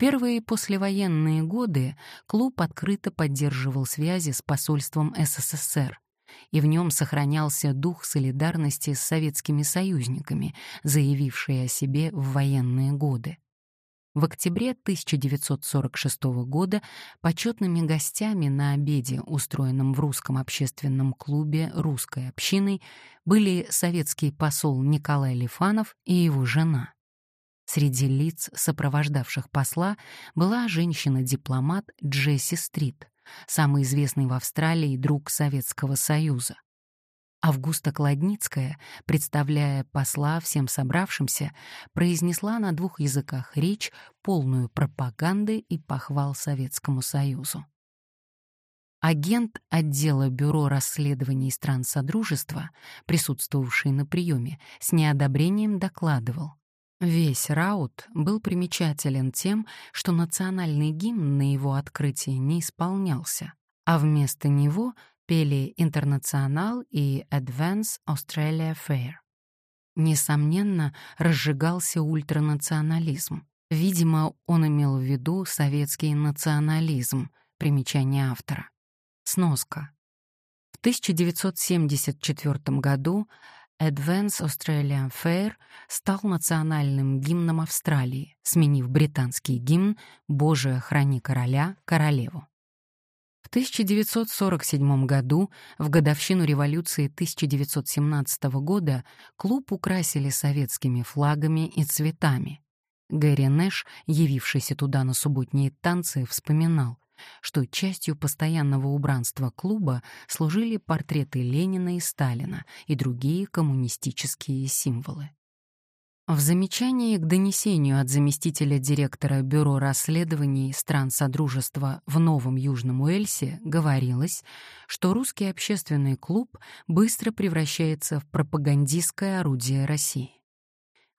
первые послевоенные годы клуб открыто поддерживал связи с посольством СССР, и в нем сохранялся дух солидарности с советскими союзниками, заявившие о себе в военные годы. В октябре 1946 года почетными гостями на обеде, устроенном в русском общественном клубе русской общиной, были советский посол Николай Лифанов и его жена. Среди лиц, сопровождавших посла, была женщина-дипломат Джесси Стрит, самый известный в Австралии друг Советского Союза. Августа Кладницкая, представляя посла всем собравшимся, произнесла на двух языках речь, полную пропаганды и похвал Советскому Союзу. Агент отдела Бюро расследований стран Содружества, присутствовавший на приеме, с неодобрением докладывал. Весь раут был примечателен тем, что национальный гимн на его открытии не исполнялся, а вместо него пели «Интернационал» и «Advance Australia Fair». Несомненно, разжигался ультранационализм. Видимо, он имел в виду советский национализм, примечание автора. Сноска. В 1974 году Advance Australian Fair стал национальным гимном Австралии, сменив британский гимн «Боже, храни короля, королеву». В 1947 году, в годовщину революции 1917 года, клуб украсили советскими флагами и цветами. Гэри Нэш, явившийся туда на субботние танцы, вспоминал, что частью постоянного убранства клуба служили портреты Ленина и Сталина и другие коммунистические символы. В замечании к донесению от заместителя директора Бюро расследований стран Содружества в Новом Южном Уэльсе говорилось, что русский общественный клуб быстро превращается в пропагандистское орудие России.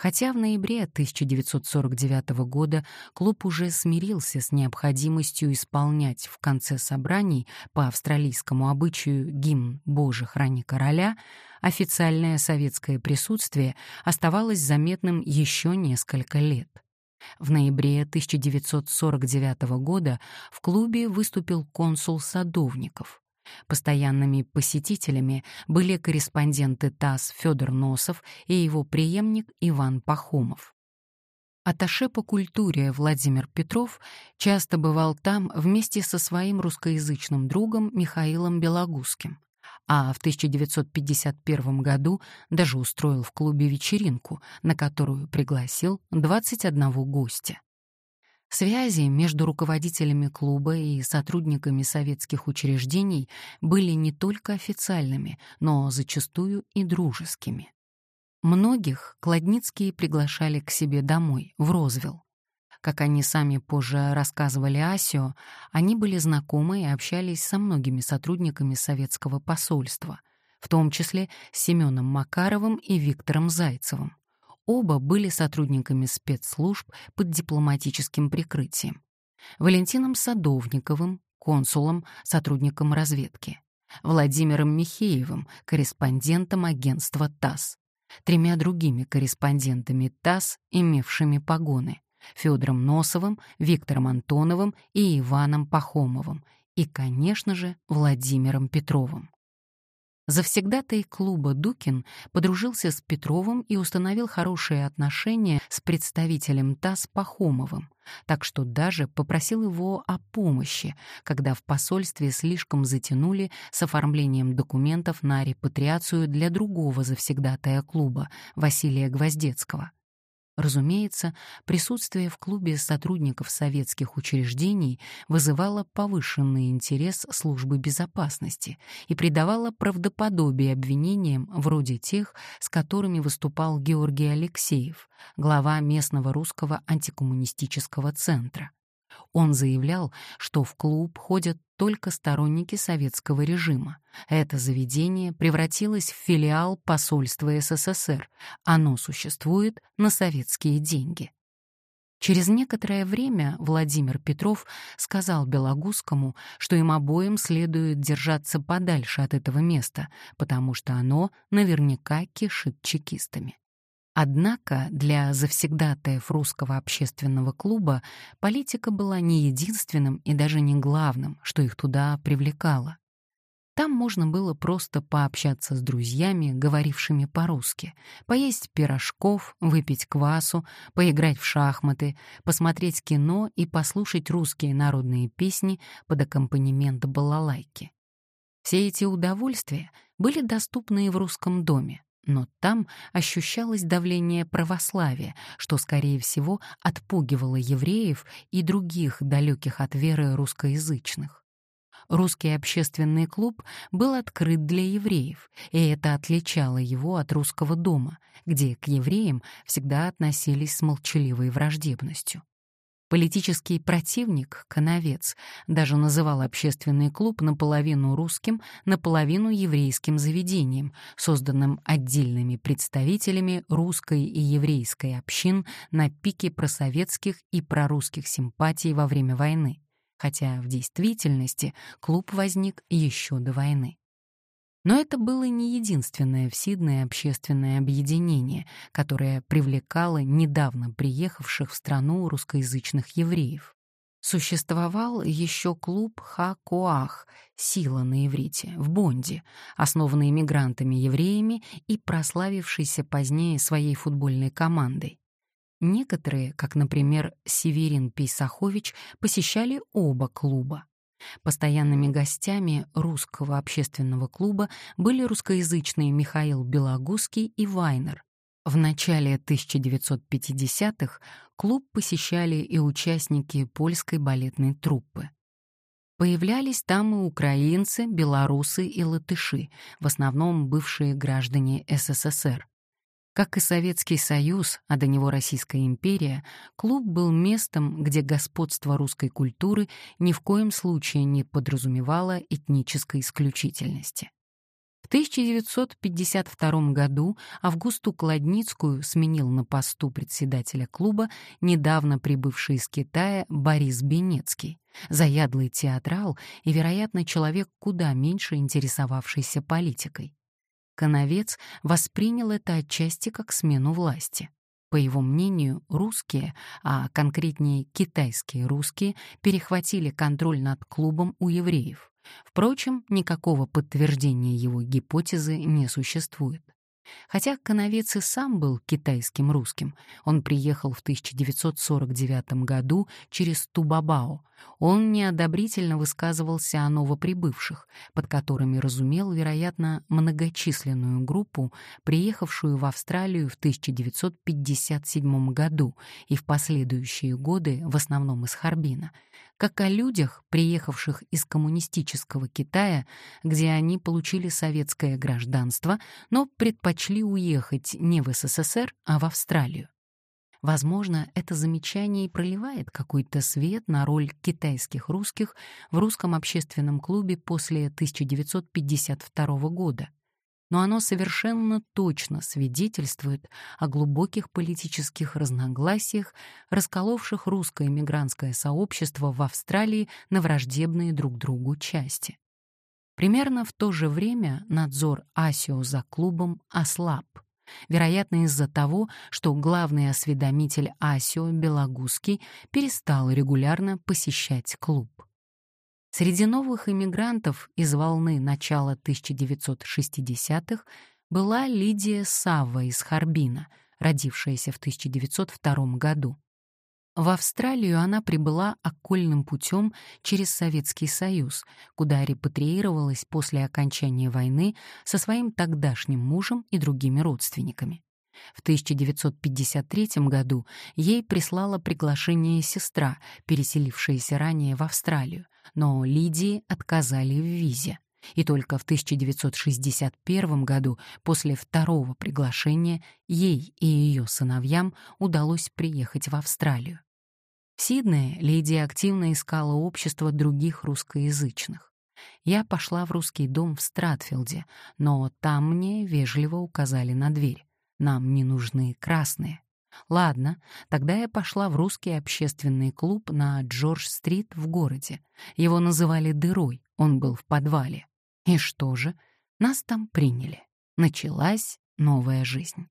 Хотя в ноябре 1949 года клуб уже смирился с необходимостью исполнять в конце собраний по австралийскому обычаю гимн «Боже, храни короля», официальное советское присутствие оставалось заметным еще несколько лет. В ноябре 1949 года в клубе выступил консул Садовников. Постоянными посетителями были корреспонденты ТАСС Федор Носов и его преемник Иван Пахомов. Аташе по культуре Владимир Петров часто бывал там вместе со своим русскоязычным другом Михаилом Белогузским, а в 1951 году даже устроил в клубе вечеринку, на которую пригласил 21 гостя. Связи между руководителями клуба и сотрудниками советских учреждений были не только официальными, но зачастую и дружескими. Многих Кладницкие приглашали к себе домой, в Розвилл. Как они сами позже рассказывали АСИО, они были знакомы и общались со многими сотрудниками советского посольства, в том числе с Семеном Макаровым и Виктором Зайцевым. Оба были сотрудниками спецслужб под дипломатическим прикрытием. Валентином Садовниковым, консулом, сотрудником разведки. Владимиром Михеевым, корреспондентом агентства ТАСС. Тремя другими корреспондентами ТАСС, имевшими погоны. Федором Носовым, Виктором Антоновым и Иваном Пахомовым. И, конечно же, Владимиром Петровым. Завсегдатый клуба Дукин подружился с Петровым и установил хорошие отношения с представителем ТАСС Пахомовым, так что даже попросил его о помощи, когда в посольстве слишком затянули с оформлением документов на репатриацию для другого завсегдатая клуба, Василия Гвоздецкого. Разумеется, присутствие в клубе сотрудников советских учреждений вызывало повышенный интерес службы безопасности и придавало правдоподобие обвинениям вроде тех, с которыми выступал Георгий Алексеев, глава местного русского антикоммунистического центра. Он заявлял, что в клуб ходят только сторонники советского режима. Это заведение превратилось в филиал посольства СССР. Оно существует на советские деньги. Через некоторое время Владимир Петров сказал Белогузскому, что им обоим следует держаться подальше от этого места, потому что оно наверняка кишит чекистами. Однако для завсегдатаев русского общественного клуба политика была не единственным и даже не главным, что их туда привлекало. Там можно было просто пообщаться с друзьями, говорившими по-русски, поесть пирожков, выпить квасу, поиграть в шахматы, посмотреть кино и послушать русские народные песни под аккомпанемент балалайки. Все эти удовольствия были доступны и в русском доме, но там ощущалось давление православия, что, скорее всего, отпугивало евреев и других далеких от веры русскоязычных. Русский общественный клуб был открыт для евреев, и это отличало его от русского дома, где к евреям всегда относились с молчаливой враждебностью. Политический противник, Коновец, даже называл общественный клуб наполовину русским, наполовину еврейским заведением, созданным отдельными представителями русской и еврейской общин на пике просоветских и прорусских симпатий во время войны, хотя в действительности клуб возник еще до войны. Но это было не единственное в Сиднее общественное объединение, которое привлекало недавно приехавших в страну русскоязычных евреев. Существовал еще клуб Ха-Коах «Сила» на иврите, в Бонде, основанный мигрантами-евреями и прославившийся позднее своей футбольной командой. Некоторые, как, например, Северин Пейсахович, посещали оба клуба. Постоянными гостями русского общественного клуба были русскоязычные Михаил Белогузский и Вайнер. В начале 1950-х клуб посещали и участники польской балетной труппы. Появлялись там и украинцы, белорусы и латыши, в основном бывшие граждане СССР. Как и Советский Союз, а до него Российская империя, клуб был местом, где господство русской культуры ни в коем случае не подразумевало этнической исключительности. В 1952 году Августу Кладницкую сменил на посту председателя клуба недавно прибывший из Китая Борис Бенецкий, заядлый театрал и, вероятно, человек куда меньше интересовавшийся политикой. Коновец воспринял это отчасти как смену власти. По его мнению, русские, а конкретнее китайские русские, перехватили контроль над клубом у евреев. Впрочем, никакого подтверждения его гипотезы не существует. Хотя Коновец и сам был китайским русским, он приехал в 1949 году через Тубабао. Он неодобрительно высказывался о новоприбывших, под которыми разумел, вероятно, многочисленную группу, приехавшую в Австралию в 1957 году и в последующие годы в основном из Харбина, как о людях, приехавших из коммунистического Китая, где они получили советское гражданство, но предпочли уехать не в СССР, а в Австралию. Возможно, это замечание и проливает какой-то свет на роль китайских русских в русском общественном клубе после 1952 года но оно совершенно точно свидетельствует о глубоких политических разногласиях, расколовших русское эмигрантское сообщество в Австралии на враждебные друг другу части. Примерно в то же время надзор Асио за клубом ослаб, вероятно из-за того, что главный осведомитель Асио Белогузский перестал регулярно посещать клуб. Среди новых иммигрантов из волны начала 1960-х была Лидия Савва из Харбина, родившаяся в 1902 году. В Австралию она прибыла окольным путем через Советский Союз, куда репатриировалась после окончания войны со своим тогдашним мужем и другими родственниками. В 1953 году ей прислала приглашение сестра, переселившаяся ранее в Австралию, но Лидии отказали в визе. И только в 1961 году, после второго приглашения, ей и ее сыновьям удалось приехать в Австралию. В Сиднее Лидия активно искала общество других русскоязычных. Я пошла в русский дом в Стратфилде, но там мне вежливо указали на дверь. Нам не нужны красные. Ладно, тогда я пошла в русский общественный клуб на Джордж-стрит в городе. Его называли «Дырой», он был в подвале. И что же? Нас там приняли. Началась новая жизнь.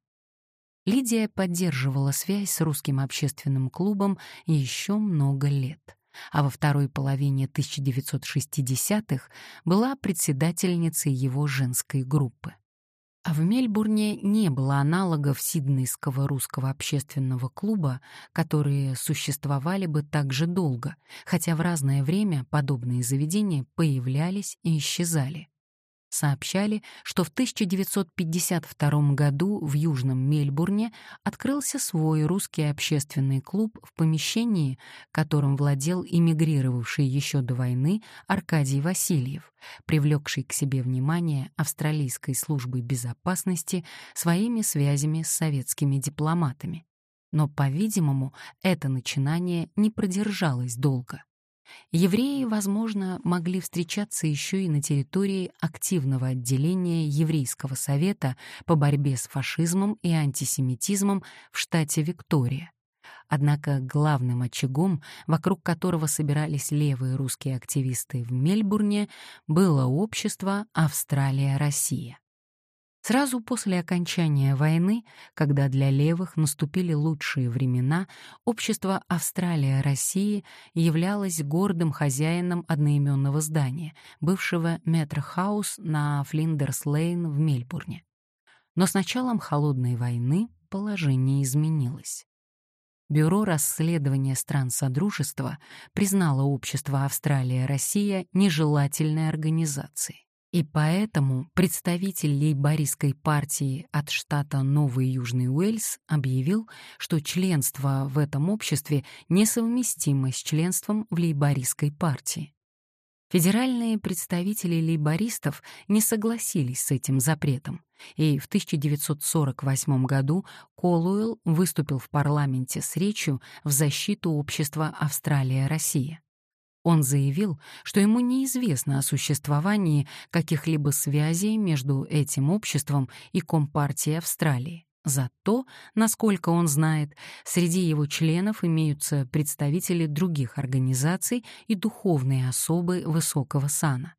Лидия поддерживала связь с русским общественным клубом еще много лет, а во второй половине 1960-х была председательницей его женской группы. А в Мельбурне не было аналогов Сиднейского русского общественного клуба, которые существовали бы так же долго, хотя в разное время подобные заведения появлялись и исчезали сообщали, что в 1952 году в Южном Мельбурне открылся свой русский общественный клуб в помещении, которым владел эмигрировавший еще до войны Аркадий Васильев, привлекший к себе внимание австралийской службы безопасности своими связями с советскими дипломатами. Но, по-видимому, это начинание не продержалось долго. Евреи, возможно, могли встречаться еще и на территории активного отделения Еврейского совета по борьбе с фашизмом и антисемитизмом в штате Виктория. Однако главным очагом, вокруг которого собирались левые русские активисты в Мельбурне, было общество «Австралия-Россия». Сразу после окончания войны, когда для левых наступили лучшие времена, общество Австралия-России являлось гордым хозяином одноименного здания, бывшего Метрохаус на Флиндерс-Лейн в Мельбурне. Но с началом Холодной войны положение изменилось. Бюро расследования стран Содружества признало общество Австралия-Россия нежелательной организацией. И поэтому представитель лейбористской партии от штата Новый Южный Уэльс объявил, что членство в этом обществе несовместимо с членством в лейбористской партии. Федеральные представители лейбористов не согласились с этим запретом, и в 1948 году Колуэлл выступил в парламенте с речью в защиту общества Австралия-Россия. Он заявил, что ему неизвестно о существовании каких-либо связей между этим обществом и Компартией Австралии. Зато, насколько он знает, среди его членов имеются представители других организаций и духовные особы высокого сана.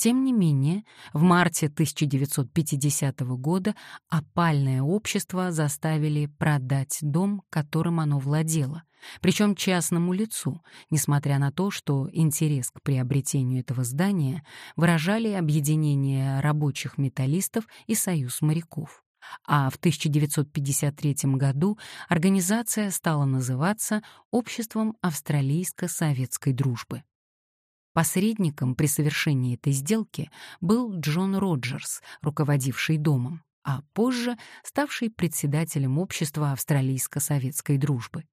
Тем не менее, в марте 1950 года опальное общество заставили продать дом, которым оно владело, причем частному лицу, несмотря на то, что интерес к приобретению этого здания выражали объединение рабочих металлистов и союз моряков. А в 1953 году организация стала называться Обществом австралийско-советской дружбы. Посредником при совершении этой сделки был Джон Роджерс, руководивший домом, а позже ставший председателем общества австралийско-советской дружбы.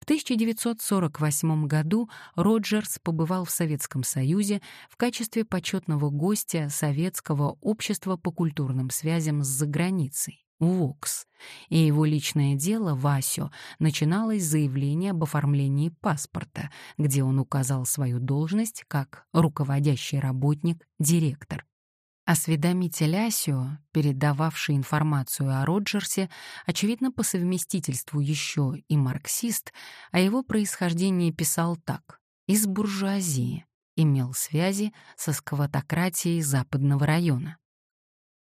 В 1948 году Роджерс побывал в Советском Союзе в качестве почетного гостя Советского общества по культурным связям с заграницей. ВОКС, и его личное дело, Васю, начиналось с заявления об оформлении паспорта, где он указал свою должность как руководящий работник, директор. Осведомитель Асио, передававший информацию о Роджерсе, очевидно, по совместительству еще и марксист, о его происхождении писал так «из буржуазии», имел связи со сквотократией западного района.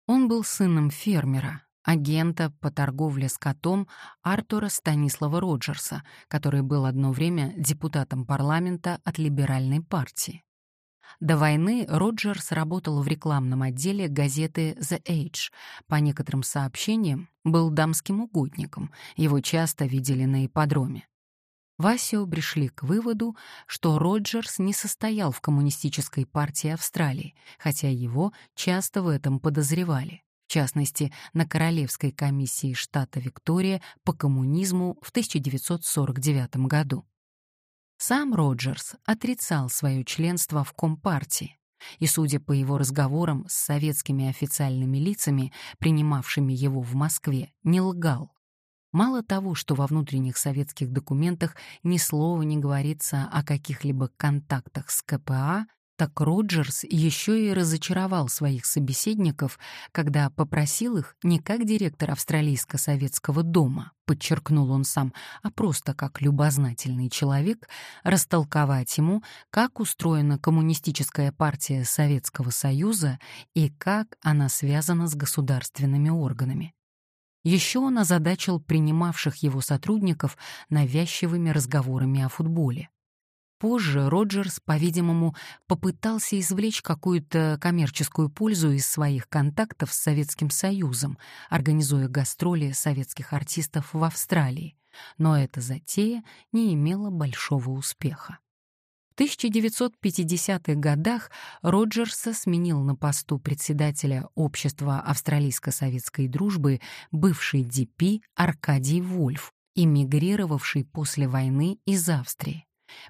Он был сыном фермера, агента по торговле скотом Артура Станислава Роджерса, который был одно время депутатом парламента от либеральной партии. До войны Роджерс работал в рекламном отделе газеты The Age. По некоторым сообщениям, был дамским угодником, его часто видели на ипподроме. Васио пришли к выводу, что Роджерс не состоял в коммунистической партии Австралии, хотя его часто в этом подозревали в частности, на Королевской комиссии штата Виктория по коммунизму в 1949 году. Сам Роджерс отрицал свое членство в Компартии, и, судя по его разговорам с советскими официальными лицами, принимавшими его в Москве, не лгал. Мало того, что во внутренних советских документах ни слова не говорится о каких-либо контактах с КПА, так Роджерс еще и разочаровал своих собеседников, когда попросил их не как директор австралийско-советского дома, подчеркнул он сам, а просто как любознательный человек, растолковать ему, как устроена коммунистическая партия Советского Союза и как она связана с государственными органами. Еще он озадачил принимавших его сотрудников навязчивыми разговорами о футболе. Позже Роджерс, по-видимому, попытался извлечь какую-то коммерческую пользу из своих контактов с Советским Союзом, организуя гастроли советских артистов в Австралии, но эта затея не имела большого успеха. В 1950-х годах Роджерса сменил на посту председателя Общества австралийско-советской дружбы бывший ДП Аркадий Вольф, эмигрировавший после войны из Австрии.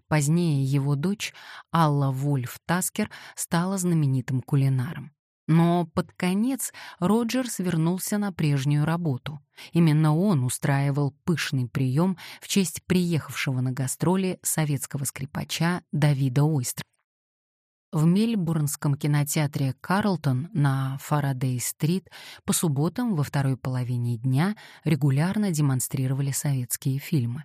Позднее его дочь Алла Вольф Таскер стала знаменитым кулинаром. Но под конец Роджерс вернулся на прежнюю работу. Именно он устраивал пышный прием в честь приехавшего на гастроли советского скрипача Давида Ойстра. В Мельбурнском кинотеатре «Карлтон» на Фарадей-стрит по субботам во второй половине дня регулярно демонстрировали советские фильмы.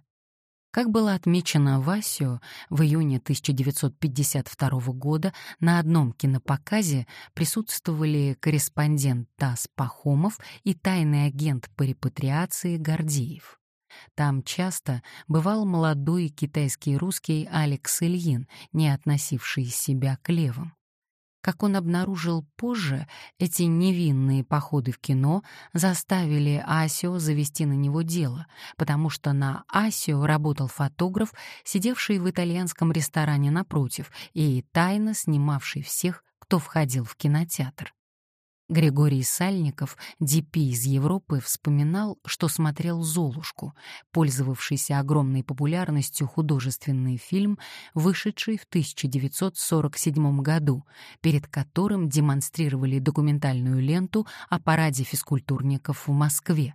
Как было отмечено в Асио, в июне 1952 года на одном кинопоказе присутствовали корреспондент ТАСС Пахомов и тайный агент по репатриации Гордеев. Там часто бывал молодой китайский русский Алекс Ильин, не относивший себя к левым. Как он обнаружил позже, эти невинные походы в кино заставили Асио завести на него дело, потому что на Асио работал фотограф, сидевший в итальянском ресторане напротив и тайно снимавший всех, кто входил в кинотеатр. Григорий Сальников, ДП из Европы, вспоминал, что смотрел «Золушку», пользовавшийся огромной популярностью художественный фильм, вышедший в 1947 году, перед которым демонстрировали документальную ленту о параде физкультурников в Москве.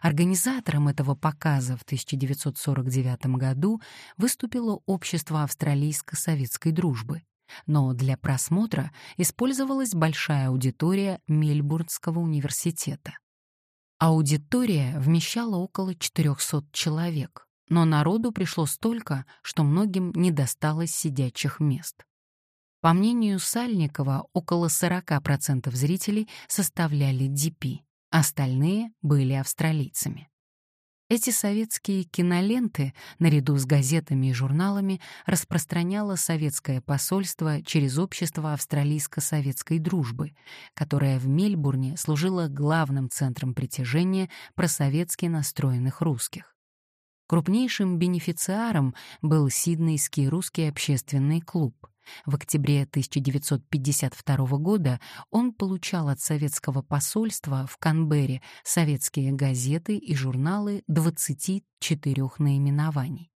Организатором этого показа в 1949 году выступило Общество австралийско-советской дружбы но для просмотра использовалась большая аудитория Мельбурнского университета. Аудитория вмещала около 400 человек, но народу пришло столько, что многим не досталось сидячих мест. По мнению Сальникова, около 40% зрителей составляли ДП, остальные были австралийцами. Эти советские киноленты, наряду с газетами и журналами, распространяло советское посольство через общество австралийско-советской дружбы, которое в Мельбурне служило главным центром притяжения просоветски настроенных русских. Крупнейшим бенефициаром был Сиднейский русский общественный клуб — в октябре 1952 года он получал от советского посольства в Канберре советские газеты и журналы 24 наименований.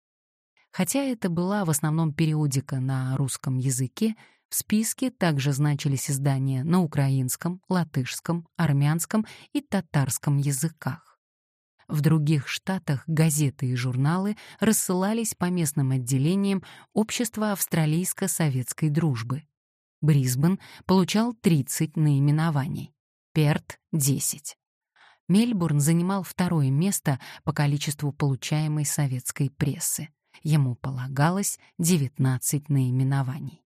Хотя это была в основном периодика на русском языке, в списке также значились издания на украинском, латышском, армянском и татарском языках. В других штатах газеты и журналы рассылались по местным отделениям Общества австралийско-советской дружбы. Брисбен получал 30 наименований, Перт — 10. Мельбурн занимал второе место по количеству получаемой советской прессы. Ему полагалось 19 наименований.